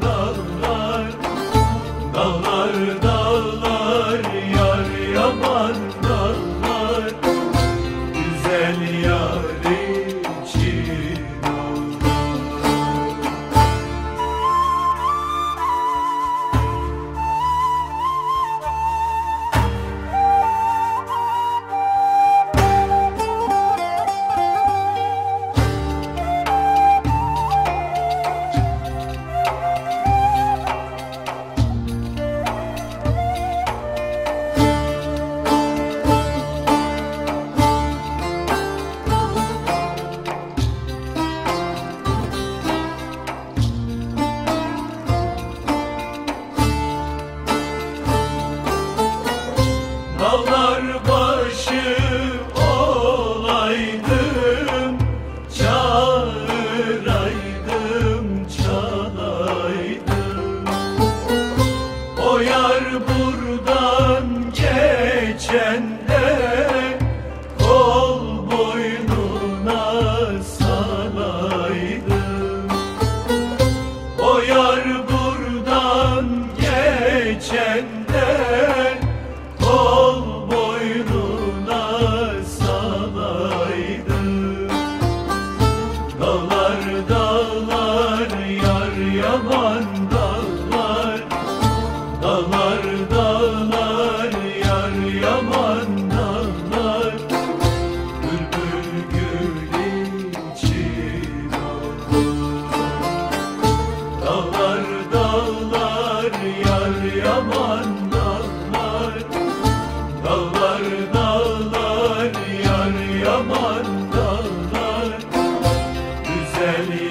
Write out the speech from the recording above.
dallar, dallar, dallar. Yolbaşı olaydım Çağıraydım, çalaydım. O yar buradan geçende dağlar yar yaban Amen.